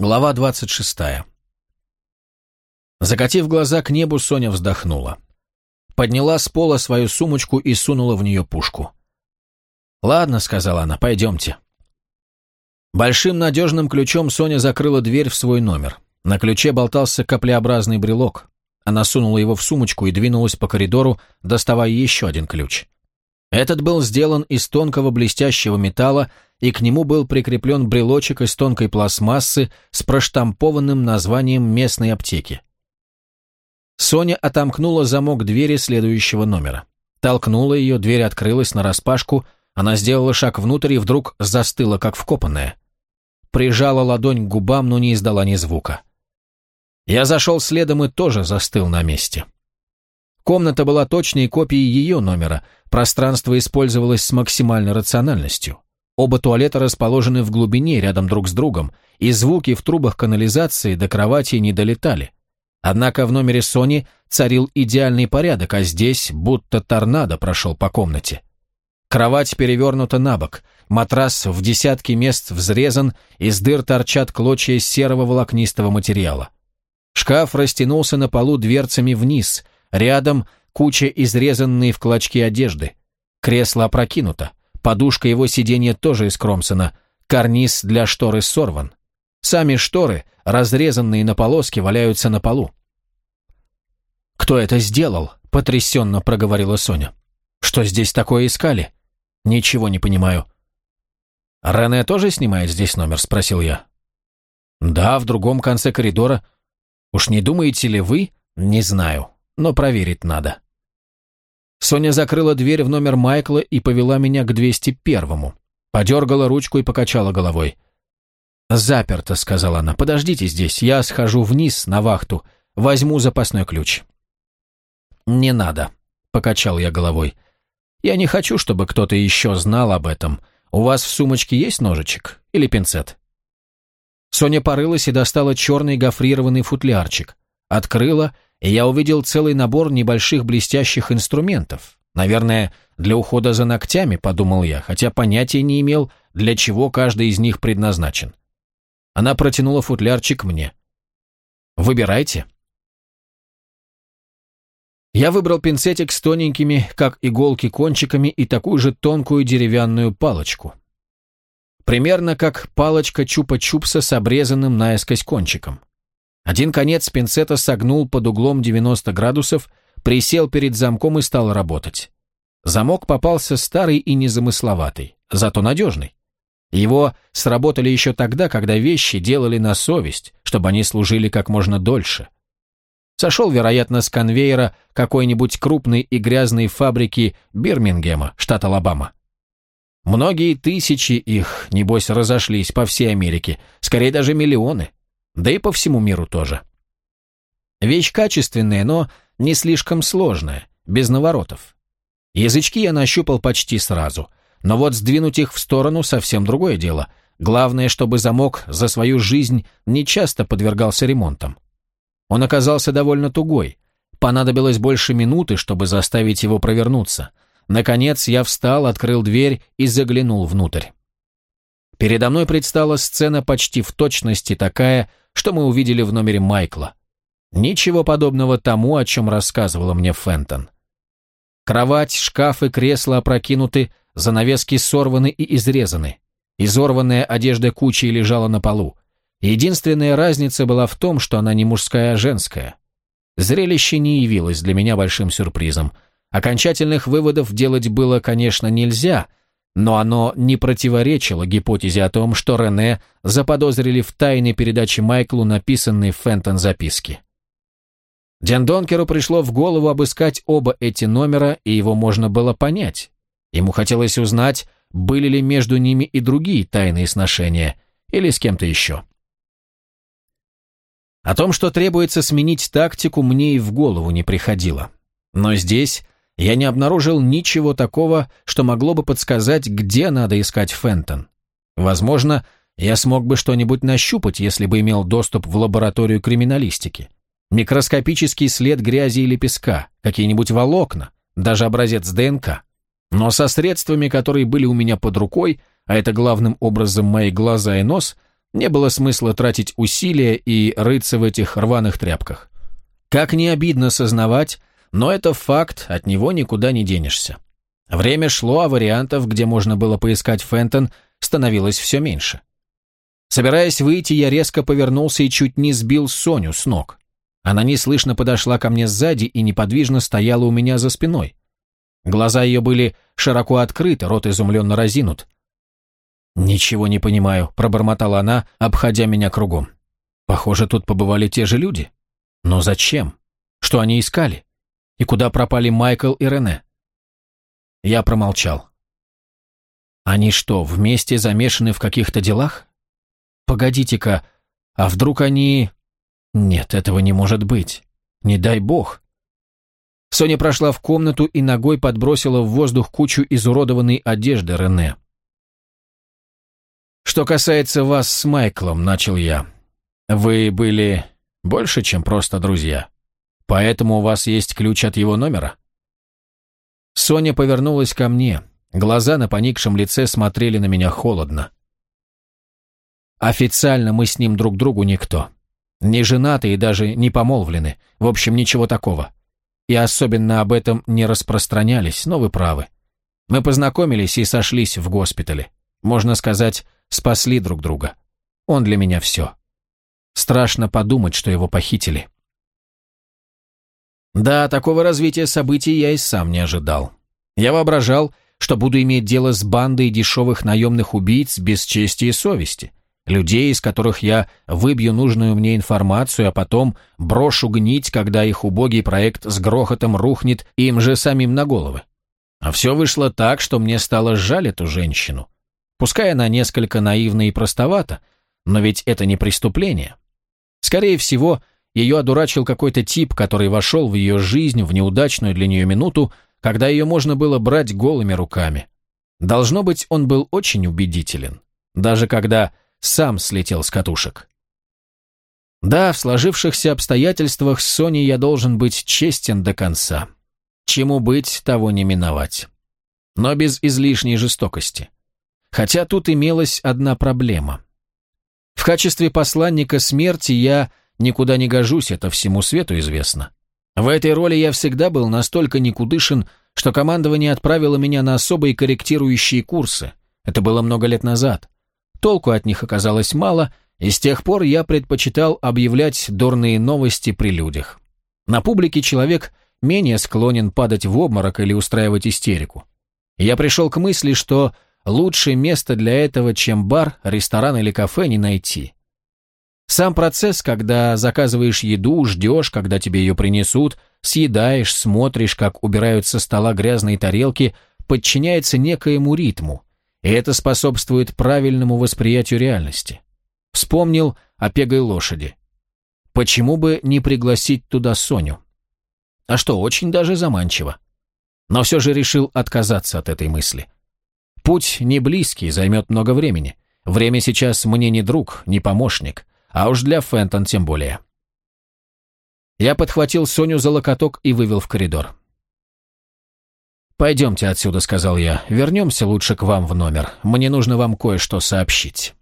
Глава 26. Закатив глаза к небу, Соня вздохнула. Подняла с пола свою сумочку и сунула в нее пушку. «Ладно», — сказала она, — «пойдемте». Большим надежным ключом Соня закрыла дверь в свой номер. На ключе болтался каплеобразный брелок. Она сунула его в сумочку и двинулась по коридору, доставая еще один ключ. Этот был сделан из тонкого блестящего металла, и к нему был прикреплен брелочек из тонкой пластмассы с проштампованным названием местной аптеки. Соня отомкнула замок двери следующего номера. Толкнула ее, дверь открылась нараспашку, она сделала шаг внутрь и вдруг застыла, как вкопанная. Прижала ладонь к губам, но не издала ни звука. Я зашел следом и тоже застыл на месте. Комната была точной копией ее номера, пространство использовалось с максимальной рациональностью. Оба туалета расположены в глубине, рядом друг с другом, и звуки в трубах канализации до кровати не долетали. Однако в номере Сони царил идеальный порядок, а здесь будто торнадо прошел по комнате. Кровать перевернута на бок, матрас в десятки мест взрезан, из дыр торчат клочья серого волокнистого материала. Шкаф растянулся на полу дверцами вниз, Рядом куча изрезанной в клочки одежды. Кресло опрокинуто. Подушка его сиденья тоже искромсана. Карниз для шторы сорван. Сами шторы, разрезанные на полоски, валяются на полу. «Кто это сделал?» — потрясенно проговорила Соня. «Что здесь такое искали?» «Ничего не понимаю». «Рене тоже снимает здесь номер?» — спросил я. «Да, в другом конце коридора. Уж не думаете ли вы?» «Не знаю но проверить надо. Соня закрыла дверь в номер Майкла и повела меня к 201-му. Подергала ручку и покачала головой. «Заперто», — сказала она. «Подождите здесь, я схожу вниз на вахту, возьму запасной ключ». «Не надо», — покачал я головой. «Я не хочу, чтобы кто-то еще знал об этом. У вас в сумочке есть ножичек или пинцет?» Соня порылась и достала черный гофрированный футлярчик. Открыла и я увидел целый набор небольших блестящих инструментов. Наверное, для ухода за ногтями, подумал я, хотя понятия не имел, для чего каждый из них предназначен. Она протянула футлярчик мне. «Выбирайте». Я выбрал пинцетик с тоненькими, как иголки, кончиками и такую же тонкую деревянную палочку. Примерно как палочка чупа-чупса с обрезанным наискось кончиком. Один конец пинцета согнул под углом 90 градусов, присел перед замком и стал работать. Замок попался старый и незамысловатый, зато надежный. Его сработали еще тогда, когда вещи делали на совесть, чтобы они служили как можно дольше. Сошел, вероятно, с конвейера какой-нибудь крупной и грязной фабрики Бирмингема, штат Алабама. Многие тысячи их, небось, разошлись по всей Америке, скорее даже миллионы да и по всему миру тоже. Вещь качественная, но не слишком сложная, без наворотов. Язычки я нащупал почти сразу, но вот сдвинуть их в сторону совсем другое дело. Главное, чтобы замок за свою жизнь не часто подвергался ремонтам. Он оказался довольно тугой. Понадобилось больше минуты, чтобы заставить его провернуться. Наконец я встал, открыл дверь и заглянул внутрь. Передо мной предстала сцена почти в точности такая, что мы увидели в номере Майкла. Ничего подобного тому, о чем рассказывала мне Фентон. Кровать, шкаф и кресло опрокинуты, занавески сорваны и изрезаны. Изорванная одежда кучей лежала на полу. Единственная разница была в том, что она не мужская, а женская. Зрелище не явилось для меня большим сюрпризом. Окончательных выводов делать было, конечно, нельзя — но оно не противоречило гипотезе о том, что Рене заподозрили в тайной передаче Майклу написанной Фентон записки. Дендонкеру пришло в голову обыскать оба эти номера, и его можно было понять. Ему хотелось узнать, были ли между ними и другие тайные сношения, или с кем-то еще. О том, что требуется сменить тактику, мне и в голову не приходило. Но здесь я не обнаружил ничего такого, что могло бы подсказать, где надо искать Фентон. Возможно, я смог бы что-нибудь нащупать, если бы имел доступ в лабораторию криминалистики. Микроскопический след грязи или песка, какие-нибудь волокна, даже образец ДНК. Но со средствами, которые были у меня под рукой, а это главным образом мои глаза и нос, Не было смысла тратить усилия и рыться в этих рваных тряпках. Как не обидно сознавать, но это факт, от него никуда не денешься. Время шло, а вариантов, где можно было поискать Фентон, становилось все меньше. Собираясь выйти, я резко повернулся и чуть не сбил Соню с ног. Она неслышно подошла ко мне сзади и неподвижно стояла у меня за спиной. Глаза ее были широко открыты, рот изумленно разинут. «Ничего не понимаю», — пробормотала она, обходя меня кругом. «Похоже, тут побывали те же люди. Но зачем? Что они искали? И куда пропали Майкл и Рене?» Я промолчал. «Они что, вместе замешаны в каких-то делах? Погодите-ка, а вдруг они...» «Нет, этого не может быть. Не дай бог». Соня прошла в комнату и ногой подбросила в воздух кучу изуродованной одежды Рене. «Что касается вас с Майклом», — начал я, — «вы были больше, чем просто друзья. Поэтому у вас есть ключ от его номера?» Соня повернулась ко мне. Глаза на поникшем лице смотрели на меня холодно. «Официально мы с ним друг другу никто. Не женаты и даже не помолвлены. В общем, ничего такого. И особенно об этом не распространялись, но вы правы. Мы познакомились и сошлись в госпитале. Можно сказать, спасли друг друга. Он для меня все. Страшно подумать, что его похитили. Да, такого развития событий я и сам не ожидал. Я воображал, что буду иметь дело с бандой дешевых наемных убийц без чести и совести, людей, из которых я выбью нужную мне информацию, а потом брошу гнить, когда их убогий проект с грохотом рухнет им же самим на головы. А все вышло так, что мне стало жаль эту женщину. Пускай она несколько наивна и простовата, но ведь это не преступление. Скорее всего, ее одурачил какой-то тип, который вошел в ее жизнь в неудачную для нее минуту, когда ее можно было брать голыми руками. Должно быть, он был очень убедителен, даже когда сам слетел с катушек. Да, в сложившихся обстоятельствах с Соней я должен быть честен до конца. Чему быть, того не миновать. Но без излишней жестокости. Хотя тут имелась одна проблема. В качестве посланника смерти я никуда не гожусь, это всему свету известно. В этой роли я всегда был настолько никудышен, что командование отправило меня на особые корректирующие курсы. Это было много лет назад. Толку от них оказалось мало, и с тех пор я предпочитал объявлять дурные новости при людях. На публике человек менее склонен падать в обморок или устраивать истерику. Я пришел к мысли, что лучшее место для этого, чем бар, ресторан или кафе, не найти. Сам процесс, когда заказываешь еду, ждешь, когда тебе ее принесут, съедаешь, смотришь, как убирают со стола грязные тарелки, подчиняется некоему ритму, и это способствует правильному восприятию реальности. Вспомнил о пегой лошади. Почему бы не пригласить туда Соню? А что, очень даже заманчиво. Но все же решил отказаться от этой мысли. Путь не близкий, займет много времени. Время сейчас мне не друг, не помощник, а уж для Фентон тем более. Я подхватил Соню за локоток и вывел в коридор. «Пойдемте отсюда», — сказал я. «Вернемся лучше к вам в номер. Мне нужно вам кое-что сообщить».